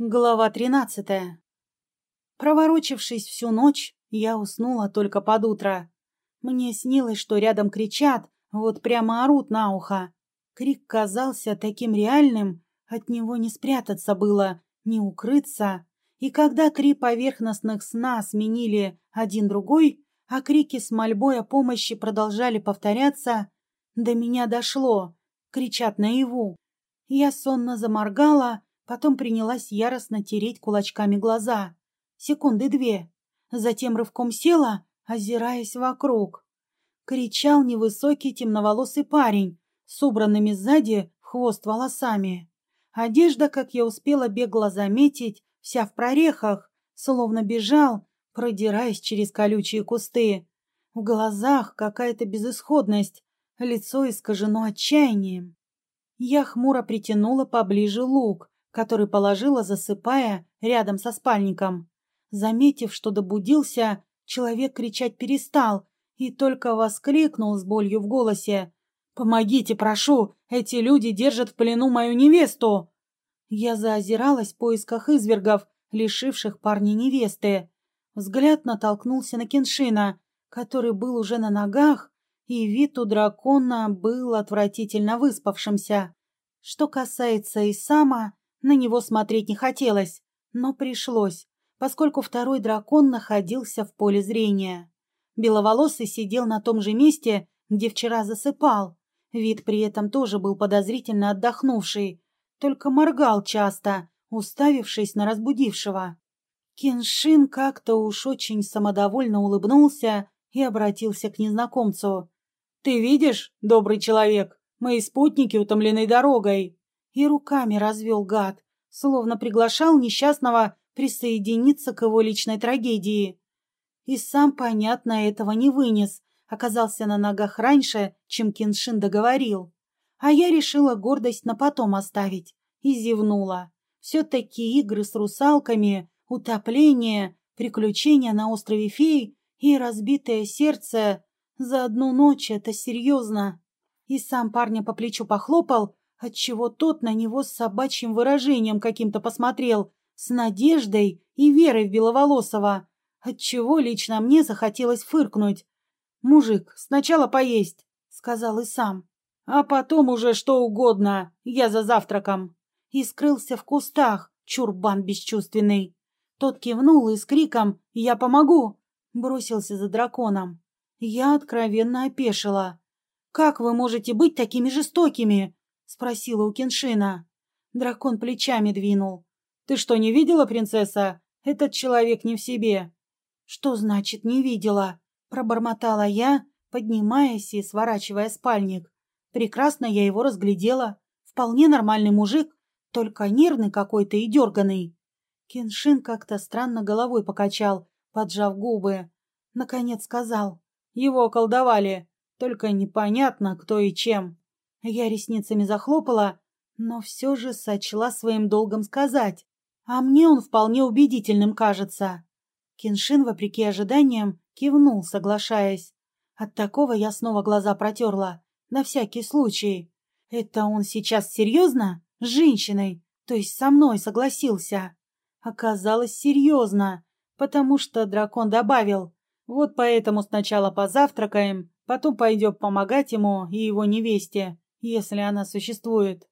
Глава тринадцатая. Проворочившись всю ночь, я уснула только под утро. Мне снилось, что рядом кричат, вот прямо орут на ухо. Крик казался таким реальным, от него не спрятаться было, не укрыться. И когда три поверхностных сна сменили один другой, а крики с мольбой о помощи продолжали повторяться, до меня дошло. Кричат наяву. Я сонно заморгала, Потом принялась яростно тереть кулачками глаза. Секунды две. Затем рывком села, озираясь вокруг. Кричал невысокий темноволосый парень с убранными сзади хвост волосами. Одежда, как я успела бегло заметить, вся в прорехах, словно бежал, продираясь через колючие кусты. В глазах какая-то безысходность, лицо искажено отчаянием. Я хмуро притянула поближе лук, который положила, засыпая, рядом со спальником. Заметив, что добудился, человек кричать перестал и только воскликнул с болью в голосе. «Помогите, прошу! Эти люди держат в плену мою невесту!» Я заозиралась в поисках извергов, лишивших парня невесты. Взгляд натолкнулся на Кеншина, который был уже на ногах, и вид у дракона был отвратительно выспавшимся. Что касается Исама, на него смотреть не хотелось, но пришлось, поскольку второй дракон находился в поле зрения. Беловолосый сидел на том же месте, где вчера засыпал. Вид при этом тоже был подозрительно отдохнувший, только моргал часто, уставившись на разбудившего. Кеншин как-то уж очень самодовольно улыбнулся и обратился к незнакомцу. «Ты видишь, добрый человек, мои спутники утомлены дорогой и руками развел гад, словно приглашал несчастного присоединиться к его личной трагедии. И сам, понятно, этого не вынес, оказался на ногах раньше, чем Кеншин договорил. А я решила гордость на потом оставить и зевнула. Все-таки игры с русалками, утопление, приключения на острове фей и разбитое сердце за одну ночь — это серьезно. И сам парня по плечу похлопал, отчего тот на него с собачьим выражением каким-то посмотрел, с надеждой и верой в Беловолосова, отчего лично мне захотелось фыркнуть. «Мужик, сначала поесть», — сказал и сам. «А потом уже что угодно, я за завтраком». И скрылся в кустах, чурбан бесчувственный. Тот кивнул и с криком «Я помогу!» бросился за драконом. Я откровенно опешила. «Как вы можете быть такими жестокими? — спросила у Кеншина. Дракон плечами двинул. «Ты что, не видела, принцесса? Этот человек не в себе». «Что значит «не видела»?» — пробормотала я, поднимаясь и сворачивая спальник. Прекрасно я его разглядела. Вполне нормальный мужик, только нервный какой-то и дерганый. Кеншин как-то странно головой покачал, поджав губы. Наконец сказал. Его околдовали, только непонятно, кто и чем. Я ресницами захлопала, но все же сочла своим долгом сказать. А мне он вполне убедительным кажется. Киншин, вопреки ожиданиям, кивнул, соглашаясь. От такого я снова глаза протерла. На всякий случай. Это он сейчас серьезно? С женщиной? То есть со мной согласился? Оказалось, серьезно. Потому что дракон добавил. Вот поэтому сначала позавтракаем, потом пойдем помогать ему и его невесте если она существует.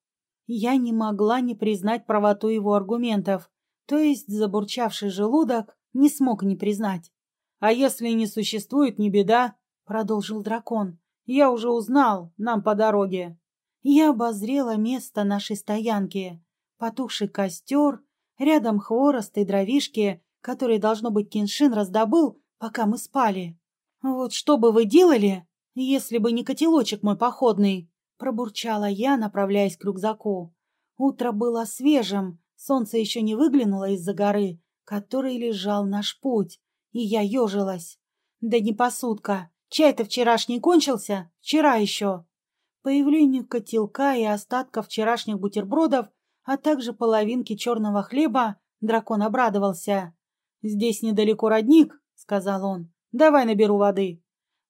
Я не могла не признать правоту его аргументов, то есть забурчавший желудок не смог не признать. «А если не существует, не беда», — продолжил дракон. «Я уже узнал, нам по дороге». Я обозрела место нашей стоянки. Потухший костер, рядом хворост и дровишки, которые, должно быть, Киншин раздобыл, пока мы спали. «Вот что бы вы делали, если бы не котелочек мой походный?» Пробурчала я, направляясь к рюкзаку. Утро было свежим, солнце еще не выглянуло из-за горы, которой лежал наш путь, и я ежилась. Да не посудка, чай-то вчерашний кончился, вчера еще. Появлению котелка и остатков вчерашних бутербродов, а также половинки черного хлеба, дракон обрадовался. «Здесь недалеко родник», — сказал он. «Давай наберу воды».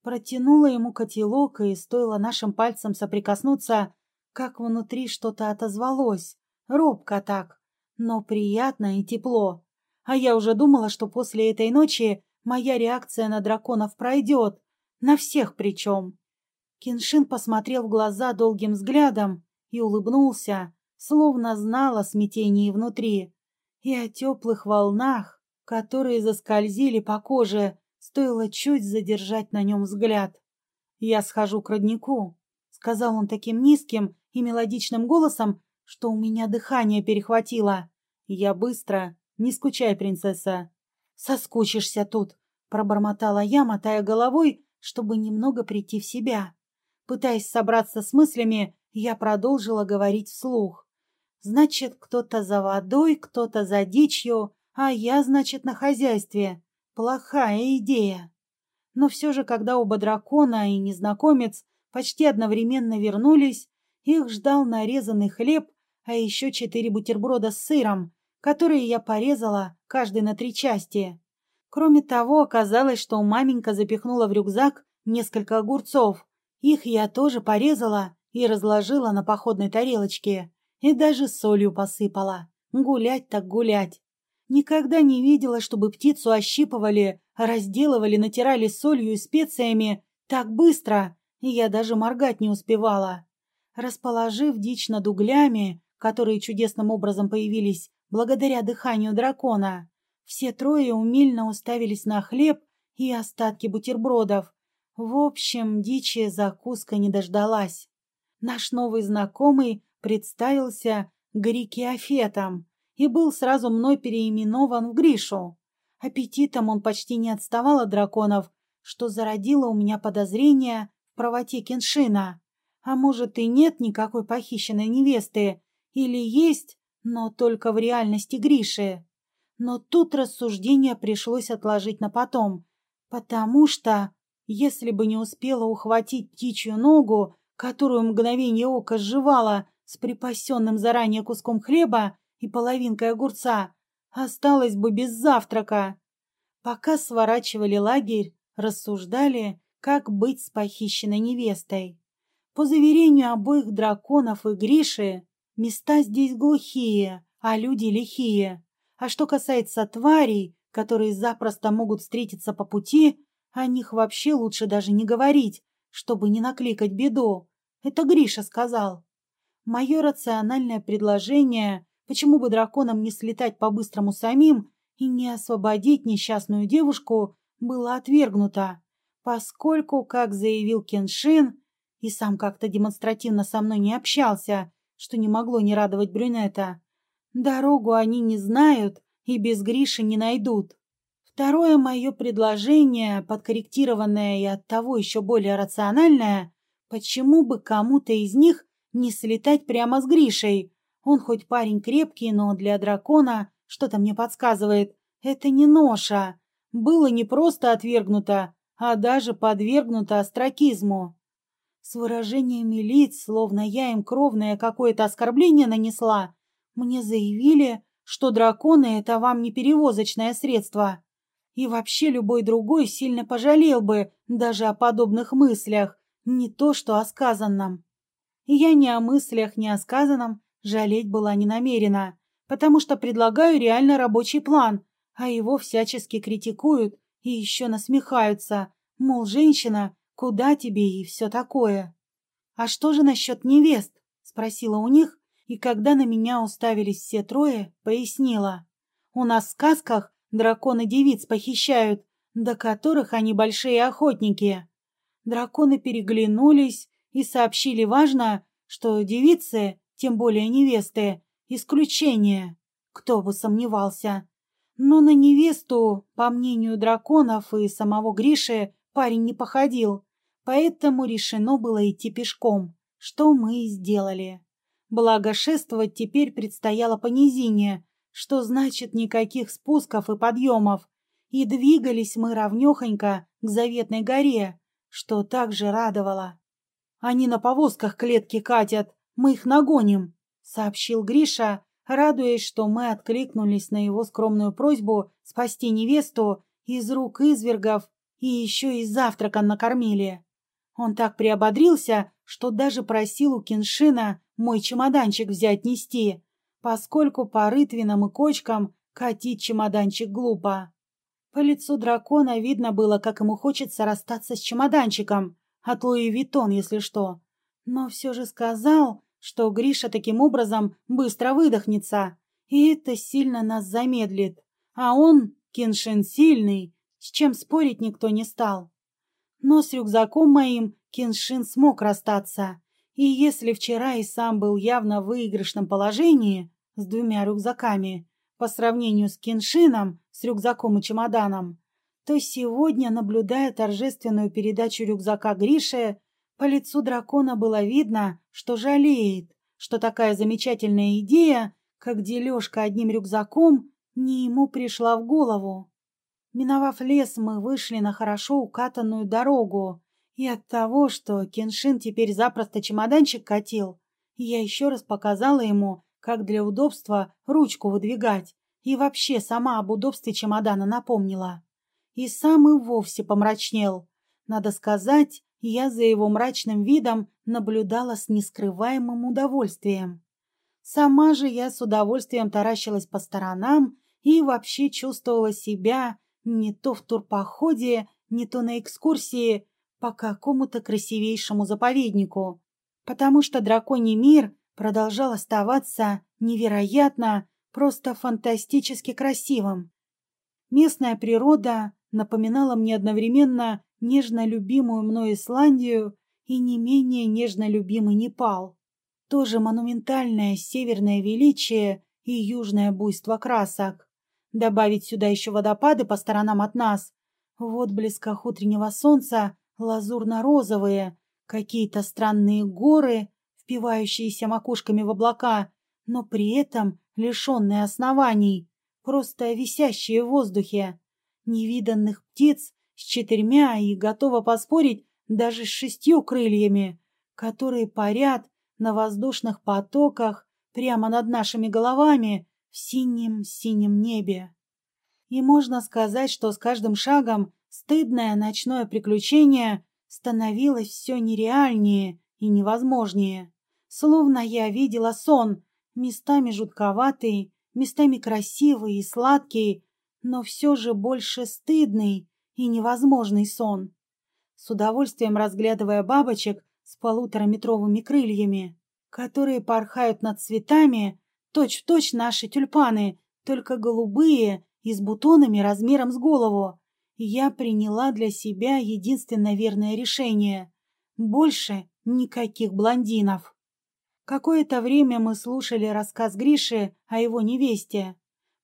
Протянула ему котелок, и стоило нашим пальцам соприкоснуться, как внутри что-то отозвалось. Робко так. но приятно и тепло. А я уже думала, что после этой ночи моя реакция на драконов пройдет. На всех причем. Киншин посмотрел в глаза долгим взглядом и улыбнулся, словно знал о смятении внутри и о теплых волнах, которые заскользили по коже, стоило чуть задержать на нем взгляд. «Я схожу к роднику», — сказал он таким низким и мелодичным голосом, что у меня дыхание перехватило. «Я быстро. Не скучай, принцесса». «Соскучишься тут», — пробормотала я, мотая головой, чтобы немного прийти в себя. Пытаясь собраться с мыслями, я продолжила говорить вслух. «Значит, кто-то за водой, кто-то за дичью, а я, значит, на хозяйстве. Плохая идея». Но все же, когда оба дракона и незнакомец почти одновременно вернулись, их ждал нарезанный хлеб, а еще четыре бутерброда с сыром, которые я порезала, каждый на три части. Кроме того, оказалось, что маменька запихнула в рюкзак несколько огурцов. Их я тоже порезала и разложила на походной тарелочке. И даже солью посыпала. Гулять так гулять. Никогда не видела, чтобы птицу ощипывали, разделывали, натирали солью и специями так быстро, и я даже моргать не успевала. Расположив дичь над углями, которые чудесным образом появились благодаря дыханию дракона, все трое умильно уставились на хлеб и остатки бутербродов. В общем, дичи закуска не дождалась. Наш новый знакомый представился Грикиофетом и был сразу мной переименован в Гришу. Аппетитом он почти не отставал от драконов, что зародило у меня подозрение в правоте Кеншина. А может и нет никакой похищенной невесты, или есть, но только в реальности Гриши. Но тут рассуждение пришлось отложить на потом, потому что, если бы не успела ухватить птичью ногу, которую мгновение ока сживала с припасенным заранее куском хлеба и половинкой огурца, осталась бы без завтрака. Пока сворачивали лагерь, рассуждали, как быть с похищенной невестой. По заверению обоих драконов и Гриши, места здесь глухие, а люди лихие. А что касается тварей, которые запросто могут встретиться по пути, о них вообще лучше даже не говорить, чтобы не накликать беду. Это Гриша сказал. Мое рациональное предложение, почему бы драконам не слетать по-быстрому самим и не освободить несчастную девушку, было отвергнуто, поскольку, как заявил Кеншин, и сам как-то демонстративно со мной не общался, что не могло не радовать брюнета. Дорогу они не знают и без Гриши не найдут. Второе мое предложение, подкорректированное и оттого еще более рациональное, почему бы кому-то из них не слетать прямо с Гришей? Он хоть парень крепкий, но для дракона, что-то мне подсказывает, это не ноша. Было не просто отвергнуто, а даже подвергнуто остракизму с выражениями лиц, словно я им кровное какое-то оскорбление нанесла, мне заявили, что драконы — это вам не перевозочное средство. И вообще любой другой сильно пожалел бы даже о подобных мыслях, не то что о сказанном. Я ни о мыслях, ни о сказанном жалеть была не намерена, потому что предлагаю реально рабочий план, а его всячески критикуют и еще насмехаются, мол, женщина Куда тебе и все такое? А что же насчет невест? Спросила у них, и когда на меня уставились все трое, пояснила. У нас в сказках драконы девиц похищают, до которых они большие охотники. Драконы переглянулись и сообщили важно, что девицы, тем более невесты, исключение. Кто бы сомневался. Но на невесту, по мнению драконов и самого Гриши, парень не походил поэтому решено было идти пешком, что мы и сделали. Благо шествовать теперь предстояло по низине, что значит никаких спусков и подъемов, и двигались мы ровнехонько к заветной горе, что также радовало. «Они на повозках клетки катят, мы их нагоним», — сообщил Гриша, радуясь, что мы откликнулись на его скромную просьбу спасти невесту из рук извергов и еще и завтрака накормили. Он так приободрился, что даже просил у Киншина мой чемоданчик взять нести. поскольку по рытвинам и кочкам катить чемоданчик глупо. По лицу дракона видно было, как ему хочется расстаться с чемоданчиком, от Луи Виттон, если что. Но все же сказал, что Гриша таким образом быстро выдохнется, и это сильно нас замедлит. А он, Киншин, сильный, с чем спорить никто не стал. Но с рюкзаком моим Киншин смог расстаться. И если вчера и сам был явно в выигрышном положении с двумя рюкзаками, по сравнению с Киншином, с рюкзаком и чемоданом, то сегодня, наблюдая торжественную передачу рюкзака Грише, по лицу дракона было видно, что жалеет, что такая замечательная идея, как дележка одним рюкзаком, не ему пришла в голову. Миновав лес, мы вышли на хорошо укатанную дорогу, и от того, что Кеншин теперь запросто чемоданчик катил, я еще раз показала ему, как для удобства ручку выдвигать, и вообще сама об удобстве чемодана напомнила. И сам и вовсе помрачнел. Надо сказать, я за его мрачным видом наблюдала с нескрываемым удовольствием. Сама же я с удовольствием таращилась по сторонам и вообще чувствовала себя не то в турпоходе, не то на экскурсии по какому-то красивейшему заповеднику, потому что драконий мир продолжал оставаться невероятно, просто фантастически красивым. Местная природа напоминала мне одновременно нежно любимую мной Исландию и не менее нежно любимый Непал. Тоже монументальное северное величие и южное буйство красок. Добавить сюда еще водопады по сторонам от нас. В отблесках утреннего солнца лазурно-розовые, какие-то странные горы впивающиеся макушками в облака, но при этом лишенные оснований, просто висящие в воздухе, невиданных птиц с четырьмя и, готова поспорить, даже с шестью крыльями, которые парят на воздушных потоках прямо над нашими головами в синем-синем небе. И можно сказать, что с каждым шагом стыдное ночное приключение становилось все нереальнее и невозможнее. Словно я видела сон, местами жутковатый, местами красивый и сладкий, но все же больше стыдный и невозможный сон. С удовольствием разглядывая бабочек с полутораметровыми крыльями, которые порхают над цветами, точь-в-точь точь наши тюльпаны, только голубые и с бутонами размером с голову, я приняла для себя единственно верное решение. Больше никаких блондинов. Какое-то время мы слушали рассказ Гриши о его невесте.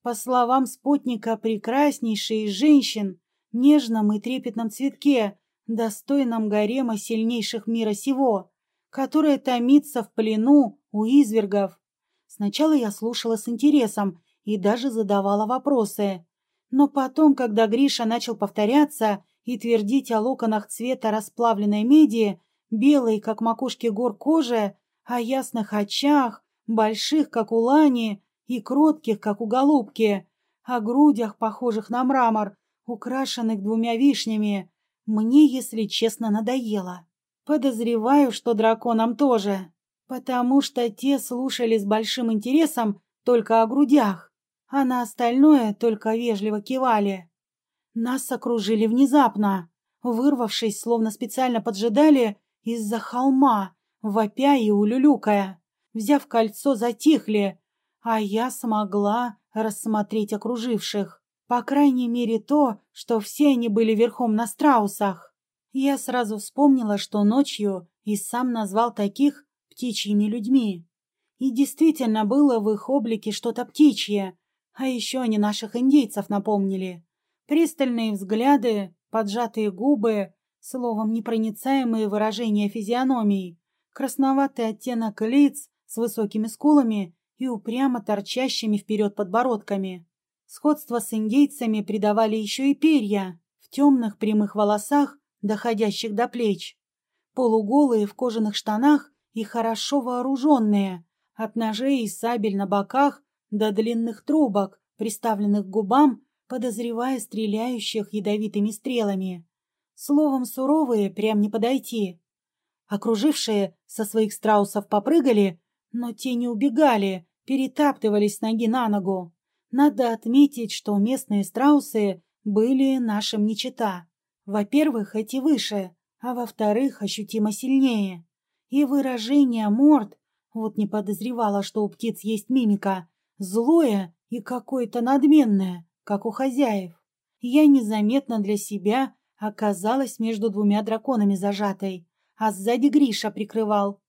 По словам спутника, прекраснейшей из женщин, нежном и трепетном цветке, достойном гарема сильнейших мира сего, которая томится в плену у извергов. Сначала я слушала с интересом и даже задавала вопросы. Но потом, когда Гриша начал повторяться и твердить о локонах цвета расплавленной меди, белой, как макушки гор кожи, о ясных очах, больших, как у лани, и кротких, как у голубки, о грудях, похожих на мрамор, украшенных двумя вишнями, мне, если честно, надоело. Подозреваю, что драконам тоже, потому что те слушали с большим интересом только о грудях, а на остальное только вежливо кивали. Нас окружили внезапно, вырвавшись, словно специально поджидали из-за холма, вопя и улюлюкая. Взяв кольцо, затихли, а я смогла рассмотреть окруживших. По крайней мере то, что все они были верхом на страусах. Я сразу вспомнила, что ночью и сам назвал таких птичьими людьми. И действительно было в их облике что-то птичье, а еще они наших индейцев напомнили. Пристальные взгляды, поджатые губы, словом, непроницаемые выражения физиономий красноватый оттенок лиц с высокими скулами и упрямо торчащими вперед подбородками. Сходство с индейцами придавали еще и перья в темных прямых волосах, доходящих до плеч. Полуголые в кожаных штанах и хорошо вооруженные, от ножей и сабель на боках до длинных трубок, приставленных к губам, подозревая стреляющих ядовитыми стрелами. Словом, суровые прям не подойти. Окружившие со своих страусов попрыгали, но те не убегали, перетаптывались ноги на ногу. Надо отметить, что местные страусы были нашим не чета. Во-первых, эти выше, а во-вторых, ощутимо сильнее. И выражение морд, вот не подозревала, что у птиц есть мимика, злое и какое-то надменное, как у хозяев. Я незаметно для себя оказалась между двумя драконами зажатой, а сзади Гриша прикрывал.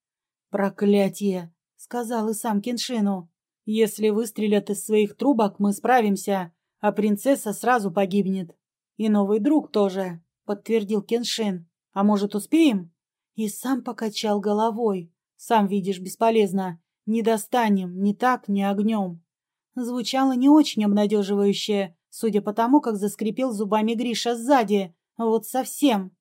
«Проклятие!» — сказал и сам Кеншину. «Если выстрелят из своих трубок, мы справимся, а принцесса сразу погибнет. И новый друг тоже», — подтвердил Кеншин. «А может, успеем?» И сам покачал головой. «Сам видишь, бесполезно. Не достанем ни так, ни огнем». Звучало не очень обнадеживающе, судя по тому, как заскрипел зубами Гриша сзади. Вот совсем.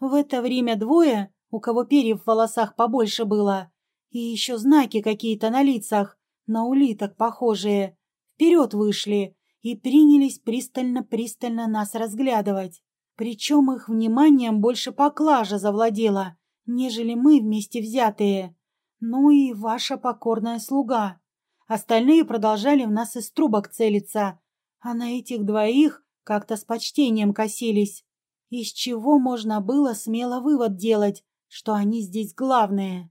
В это время двое, у кого перьев в волосах побольше было, и еще знаки какие-то на лицах, на улиток похожие, вперед вышли и принялись пристально-пристально нас разглядывать. Причем их вниманием больше поклажа завладела, нежели мы вместе взятые. Ну и ваша покорная слуга. Остальные продолжали в нас из трубок целиться, а на этих двоих как-то с почтением косились. Из чего можно было смело вывод делать, что они здесь главные.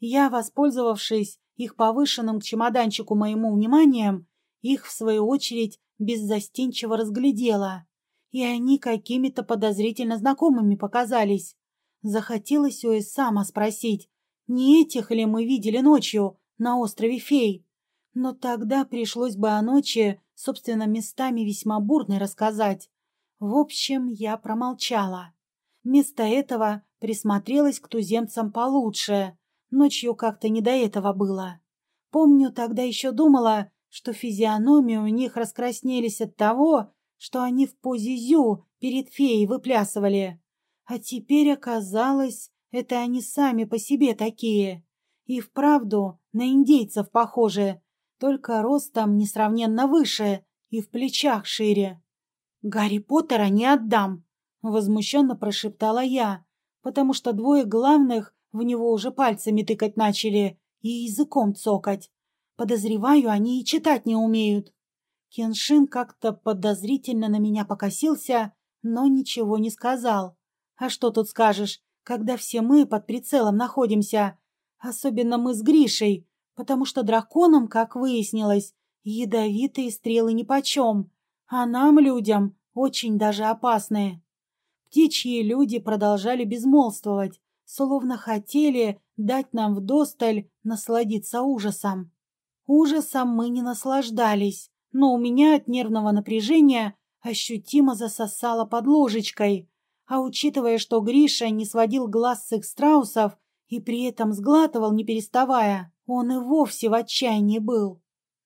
Я, воспользовавшись их повышенным к чемоданчику моему вниманием, их, в свою очередь, беззастенчиво разглядела. И они какими-то подозрительно знакомыми показались. Захотелось у Эссама спросить, не этих ли мы видели ночью на острове Фей. Но тогда пришлось бы о ночи, собственно, местами весьма бурной рассказать. В общем, я промолчала. Вместо этого присмотрелась к туземцам получше. Ночью как-то не до этого было. Помню, тогда еще думала, что физиономии у них раскраснелись от того, что они в позе зю перед феей выплясывали. А теперь оказалось, это они сами по себе такие. И вправду на индейцев похожи, только ростом несравненно выше и в плечах шире. «Гарри Поттера не отдам!» — возмущенно прошептала я, потому что двое главных в него уже пальцами тыкать начали и языком цокать. Подозреваю, они и читать не умеют. Кеншин как-то подозрительно на меня покосился, но ничего не сказал. А что тут скажешь, когда все мы под прицелом находимся? Особенно мы с Гришей, потому что драконам, как выяснилось, ядовитые стрелы нипочем, а нам, людям, очень даже опасные. Птичьи люди продолжали безмолвствовать, словно хотели дать нам вдосталь насладиться ужасом. Ужасом мы не наслаждались, но у меня от нервного напряжения ощутимо засосало под ложечкой. А учитывая, что Гриша не сводил глаз с их страусов и при этом сглатывал, не переставая, он и вовсе в отчаянии был.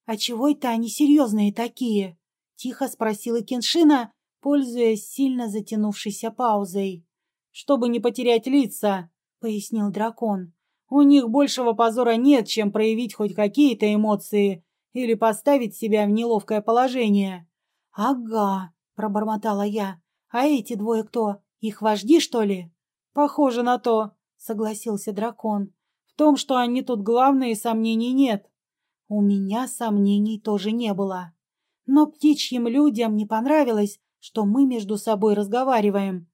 «А чего это они серьезные такие?» — тихо спросила Кеншина, пользуясь сильно затянувшейся паузой. «Чтобы не потерять лица», — пояснил дракон. «У них большего позора нет, чем проявить хоть какие-то эмоции или поставить себя в неловкое положение». «Ага», — пробормотала я. «А эти двое кто? Их вожди, что ли?» «Похоже на то», — согласился дракон том, что они тут главные, сомнений нет. У меня сомнений тоже не было. Но птичьим людям не понравилось, что мы между собой разговариваем.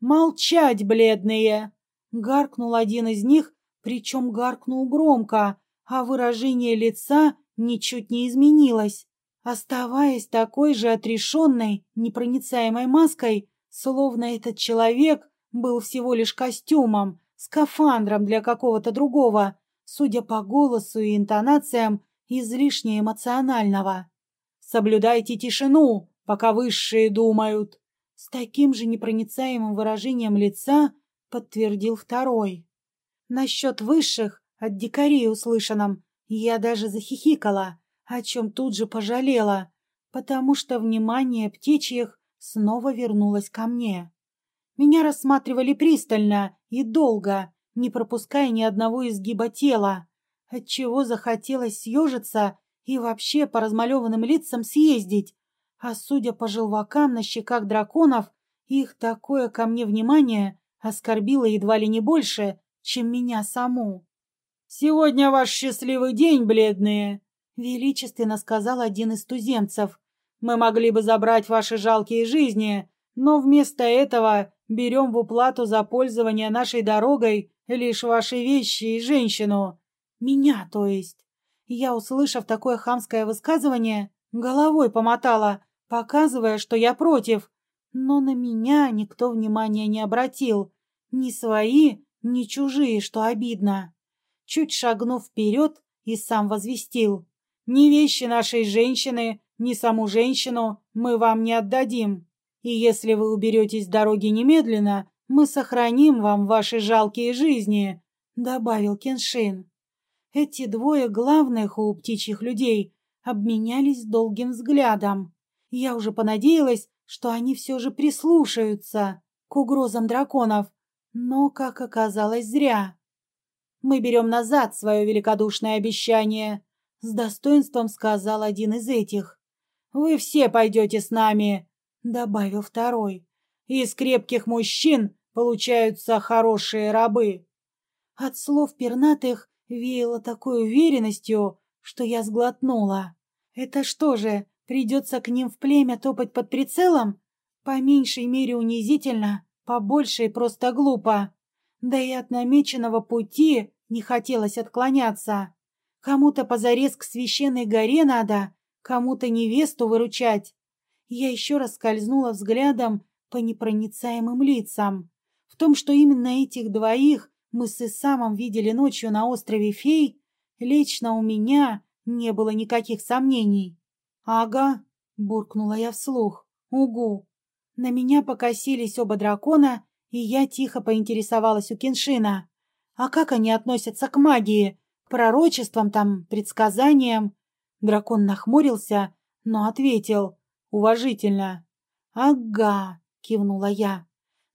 «Молчать, бледные!» — гаркнул один из них, причем гаркнул громко, а выражение лица ничуть не изменилось. Оставаясь такой же отрешенной, непроницаемой маской, словно этот человек был всего лишь костюмом, скафандром для какого-то другого, судя по голосу и интонациям, излишне эмоционального. «Соблюдайте тишину, пока высшие думают!» С таким же непроницаемым выражением лица подтвердил второй. Насчет высших, от дикарей услышанном, я даже захихикала, о чем тут же пожалела, потому что внимание птичьих снова вернулось ко мне. Меня рассматривали пристально и долго, не пропуская ни одного изгиба тела, отчего захотелось съежиться и вообще по размалеванным лицам съездить. А судя по желвакам на щеках драконов, их такое ко мне внимание оскорбило едва ли не больше, чем меня саму. «Сегодня ваш счастливый день, бледные, Величественно сказал один из туземцев. «Мы могли бы забрать ваши жалкие жизни, но вместо этого берем в уплату за пользование нашей дорогой лишь ваши вещи и женщину. Меня, то есть. Я, услышав такое хамское высказывание, головой помотала, показывая, что я против. Но на меня никто внимания не обратил. Ни свои, ни чужие, что обидно. Чуть шагнув вперед, и сам возвестил. «Ни вещи нашей женщины, ни саму женщину мы вам не отдадим. И если вы уберетесь с дороги немедленно, мы сохраним вам ваши жалкие жизни», — добавил Кеншин. Эти двое главных у птичьих людей обменялись долгим взглядом. Я уже понадеялась, что они все же прислушаются к угрозам драконов, но, как оказалось, зря. «Мы берем назад свое великодушное обещание», — с достоинством сказал один из этих. «Вы все пойдете с нами», — добавил второй. «Из крепких мужчин получаются хорошие рабы». От слов пернатых веяло такой уверенностью, что я сглотнула. «Это что же, придется к ним в племя топать под прицелом? По меньшей мере унизительно, по большей просто глупо. Да и от намеченного пути не хотелось отклоняться. Кому-то позарез к священной горе надо, кому-то невесту выручать. Я еще раз скользнула взглядом по непроницаемым лицам. В том, что именно этих двоих мы с Исамом видели ночью на острове Фей, лично у меня не было никаких сомнений. «Ага», — буркнула я вслух, — «угу». На меня покосились оба дракона, и я тихо поинтересовалась у Кеншина. «А как они относятся к магии? Пророчествам там, предсказаниям?» Дракон нахмурился, но ответил уважительно. «Ага», — кивнула я.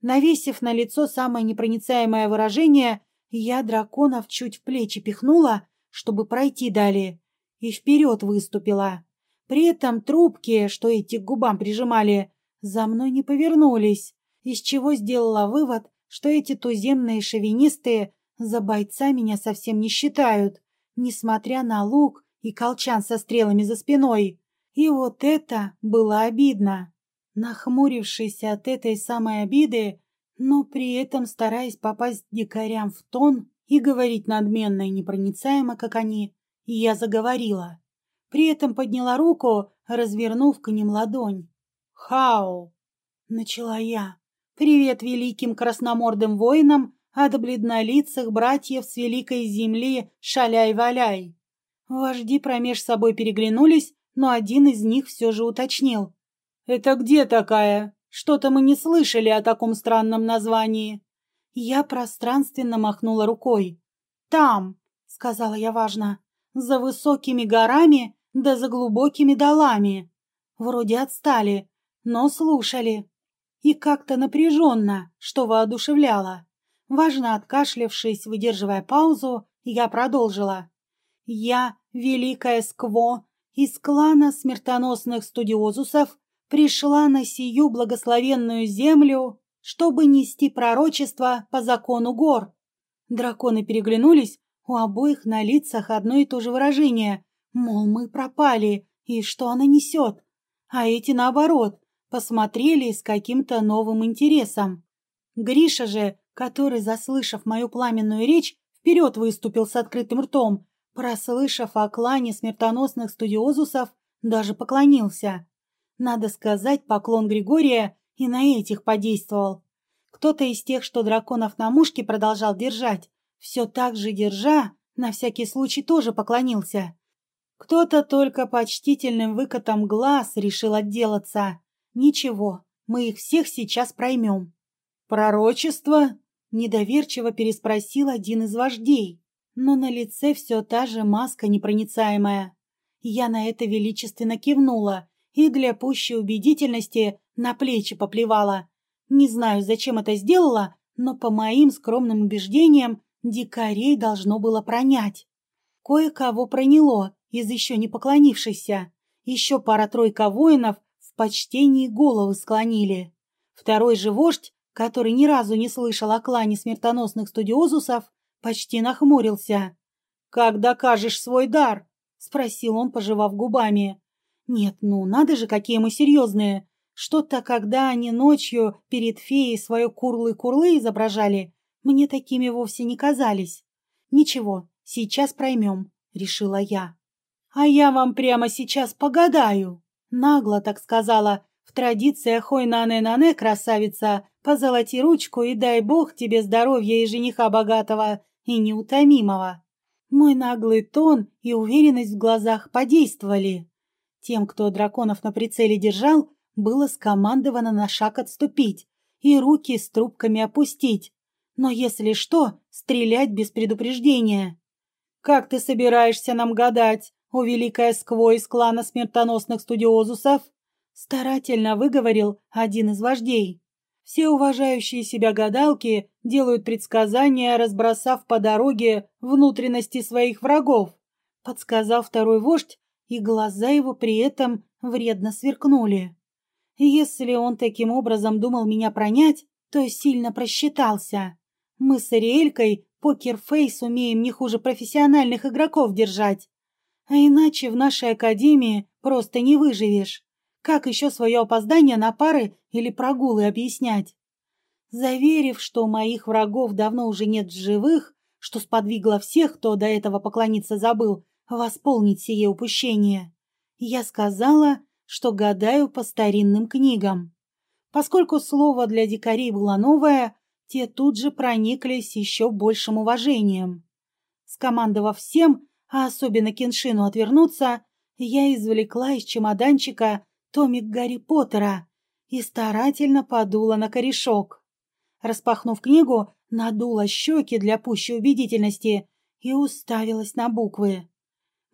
Навесив на лицо самое непроницаемое выражение, я драконов чуть в плечи пихнула, чтобы пройти далее, и вперед выступила. При этом трубки, что эти к губам прижимали, за мной не повернулись, из чего сделала вывод, что эти туземные шовинисты за бойца меня совсем не считают, несмотря на лук и колчан со стрелами за спиной. И вот это было обидно. Нахмурившись от этой самой обиды, но при этом стараясь попасть дикарям в тон и говорить надменно и непроницаемо, как они, я заговорила. При этом подняла руку, развернув к ним ладонь. «Хау!» — начала я. «Привет великим красномордым воинам от бледнолицых братьев с великой земли Шаляй-Валяй!» Вожди промеж собой переглянулись, но один из них все же уточнил. «Это где такая? Что-то мы не слышали о таком странном названии». Я пространственно махнула рукой. «Там», — сказала я важно, — «за высокими горами да за глубокими долами». Вроде отстали, но слушали. И как-то напряженно, что воодушевляло. Важно откашлявшись, выдерживая паузу, я продолжила. «Я, великая Скво, из клана смертоносных студиозусов, пришла на сию благословенную землю, чтобы нести пророчество по закону гор. Драконы переглянулись, у обоих на лицах одно и то же выражение, мол, мы пропали, и что она несет. А эти, наоборот, посмотрели с каким-то новым интересом. Гриша же, который, заслышав мою пламенную речь, вперед выступил с открытым ртом, прослышав о клане смертоносных студиозусов, даже поклонился. Надо сказать, поклон Григория и на этих подействовал. Кто-то из тех, что драконов на мушке продолжал держать, все так же держа, на всякий случай тоже поклонился. Кто-то только почтительным выкатом глаз решил отделаться. Ничего, мы их всех сейчас проймем. «Пророчество?» — недоверчиво переспросил один из вождей. Но на лице все та же маска непроницаемая. Я на это величественно кивнула и для пущей убедительности на плечи поплевала. Не знаю, зачем это сделала, но по моим скромным убеждениям дикарей должно было пронять. Кое-кого проняло из еще не поклонившихся. Еще пара-тройка воинов в почтении головы склонили. Второй же вождь, который ни разу не слышал о клане смертоносных студиозусов, почти нахмурился. «Как докажешь свой дар?» — спросил он, пожевав губами. Нет, ну надо же, какие мы серьезные. Что-то, когда они ночью перед феей свое курлы-курлы изображали, мне такими вовсе не казались. Ничего, сейчас проймем, решила я. А я вам прямо сейчас погадаю. Нагло так сказала, в традициях «Ой, нане-нане, красавица, позолоти ручку и дай бог тебе здоровья и жениха богатого и неутомимого». Мой наглый тон и уверенность в глазах подействовали. Тем, кто драконов на прицеле держал, было скомандовано на шаг отступить и руки с трубками опустить. Но если что, стрелять без предупреждения. «Как ты собираешься нам гадать, о великая скво из клана смертоносных студиозусов?» Старательно выговорил один из вождей. Все уважающие себя гадалки делают предсказания, разбросав по дороге внутренности своих врагов, подсказал второй вождь, и глаза его при этом вредно сверкнули. Если он таким образом думал меня пронять, то сильно просчитался. Мы с Ариэлькой покерфейс умеем не хуже профессиональных игроков держать. А иначе в нашей академии просто не выживешь. Как еще свое опоздание на пары или прогулы объяснять? Заверив, что моих врагов давно уже нет в живых, что сподвигло всех, кто до этого поклониться забыл, восполнить сие упущение, я сказала, что гадаю по старинным книгам. Поскольку слово для дикарей было новое, те тут же прониклись еще большим уважением. Скомандовав всем, а особенно Кеншину отвернуться, я извлекла из чемоданчика томик Гарри Поттера и старательно подула на корешок. Распахнув книгу, надула щеки для пущей убедительности и уставилась на буквы.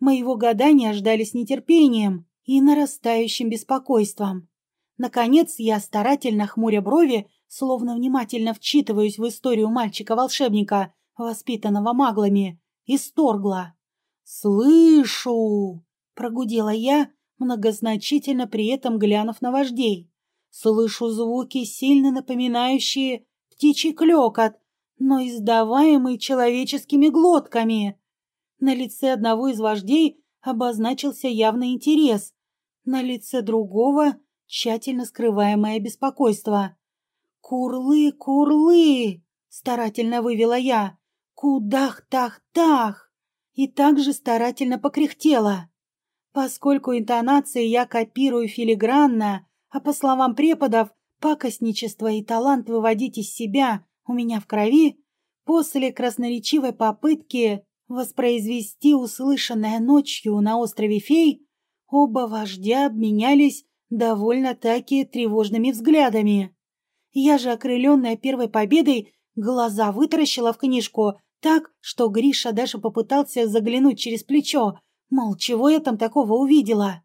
Моего гадания ждали с нетерпением и нарастающим беспокойством. Наконец я, старательно хмуря брови, словно внимательно вчитываюсь в историю мальчика-волшебника, воспитанного маглами, исторгла. «Слышу!» — прогудела я, многозначительно при этом глянув на вождей. Слышу звуки, сильно напоминающие птичий клёкот, но издаваемый человеческими глотками. На лице одного из вождей обозначился явный интерес, на лице другого — тщательно скрываемое беспокойство. «Курлы, курлы!» — старательно вывела я. «Кудах-тах-тах!» И также старательно покряхтела. Поскольку интонации я копирую филигранно, а по словам преподов, пакостничество и талант выводить из себя у меня в крови, после красноречивой попытки воспроизвести услышанное ночью на острове фей, оба вождя обменялись довольно-таки тревожными взглядами. Я же, окрыленная первой победой, глаза вытаращила в книжку так, что Гриша даже попытался заглянуть через плечо, Мол, чего я там такого увидела?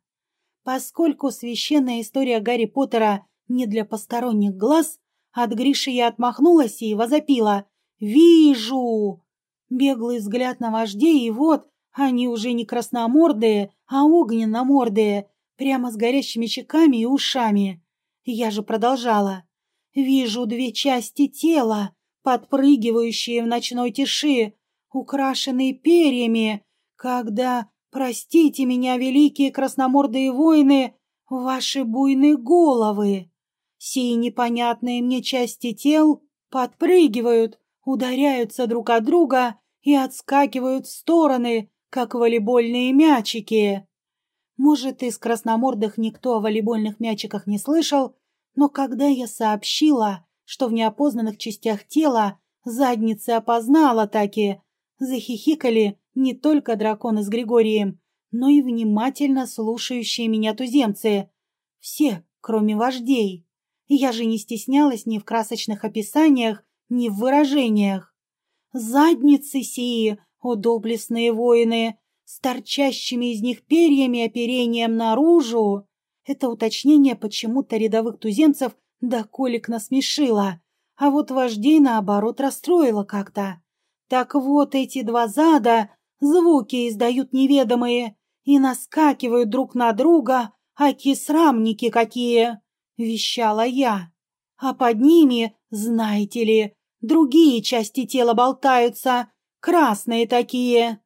Поскольку священная история Гарри Поттера не для посторонних глаз, от Гриши я отмахнулась и возопила. «Вижу!» Беглый взгляд на вождей, и вот они уже не красномордые, а огненно-мордые, прямо с горящими щеками и ушами. Я же продолжала. «Вижу две части тела, подпрыгивающие в ночной тиши, украшенные перьями, когда Простите меня, великие красномордые воины, ваши буйные головы. Сии непонятные мне части тел подпрыгивают, ударяются друг от друга и отскакивают в стороны, как волейбольные мячики. Может, из красномордых никто о волейбольных мячиках не слышал, но когда я сообщила, что в неопознанных частях тела задницы опознала таки, захихикали не только драконы с Григорием, но и внимательно слушающие меня туземцы. Все, кроме вождей. Я же не стеснялась ни в красочных описаниях, ни в выражениях. Задницы сии, о доблестные воины, с торчащими из них перьями оперением наружу. Это уточнение почему-то рядовых туземцев до колик насмешило, а вот вождей, наоборот, расстроило как-то. Так вот эти два зада звуки издают неведомые и наскакивают друг на друга, аки срамники какие, — вещала я. А под ними, знаете ли, другие части тела болтаются, красные такие.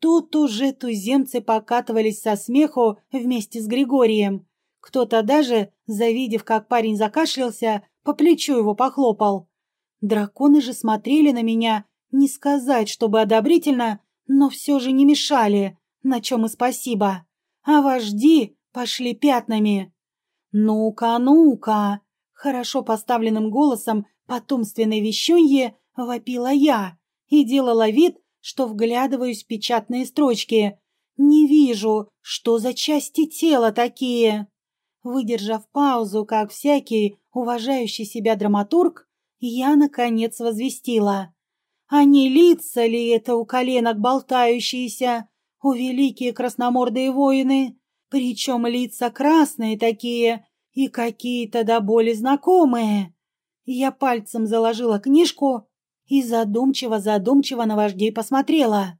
Тут уже туземцы покатывались со смеху вместе с Григорием. Кто-то даже, завидев, как парень закашлялся, по плечу его похлопал. Драконы же смотрели на меня, не сказать, чтобы одобрительно, но все же не мешали, на чем и спасибо. А вожди пошли пятнами. «Ну-ка, ну-ка!» Хорошо поставленным голосом потомственной вещуньи вопила я и делала вид, что вглядываюсь в печатные строчки. «Не вижу, что за части тела такие!» Выдержав паузу, как всякий уважающий себя драматург, я, наконец, возвестила. А не лица ли это у коленок болтающиеся, у великие красномордые воины? Причем лица красные такие и какие-то до боли знакомые. Я пальцем заложила книжку и задумчиво-задумчиво на вождей посмотрела.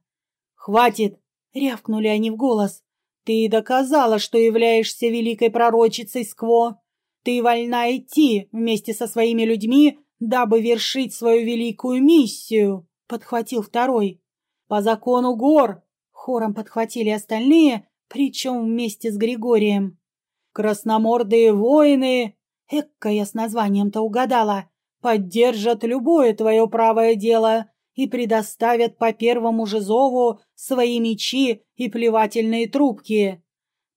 «Хватит!» — рявкнули они в голос. «Ты доказала, что являешься великой пророчицей Скво. Ты вольна идти вместе со своими людьми, дабы вершить свою великую миссию», — подхватил второй. «По закону гор!» — хором подхватили остальные, причем вместе с Григорием. «Красномордые воины!» — экка я с названием-то угадала поддержат любое твое правое дело и предоставят по первому же зову свои мечи и плевательные трубки.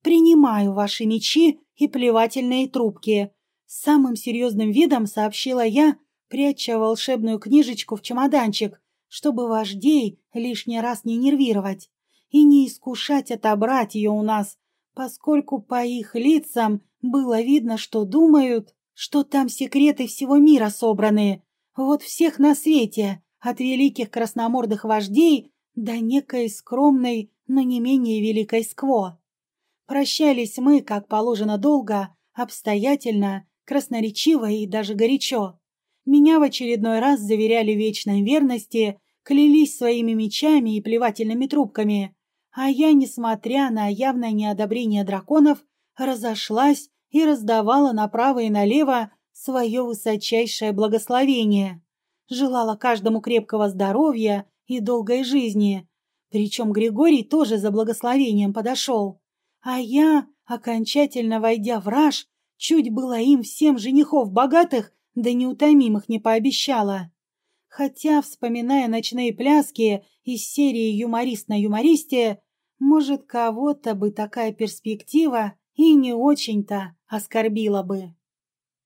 Принимаю ваши мечи и плевательные трубки. С самым серьезным видом сообщила я, пряча волшебную книжечку в чемоданчик, чтобы вождей лишний раз не нервировать и не искушать отобрать ее у нас, поскольку по их лицам было видно, что думают что там секреты всего мира собраны. Вот всех на свете, от великих красномордых вождей до некой скромной, но не менее великой скво. Прощались мы, как положено, долго, обстоятельно, красноречиво и даже горячо. Меня в очередной раз заверяли вечной верности, клялись своими мечами и плевательными трубками, а я, несмотря на явное неодобрение драконов, разошлась и раздавала направо и налево свое высочайшее благословение. Желала каждому крепкого здоровья и долгой жизни. Причем Григорий тоже за благословением подошел. А я, окончательно войдя в раж, чуть было им всем женихов богатых да неутомимых не пообещала. Хотя, вспоминая ночные пляски из серии «Юморист на юмористе», может, кого-то бы такая перспектива и не очень-то оскорбила бы.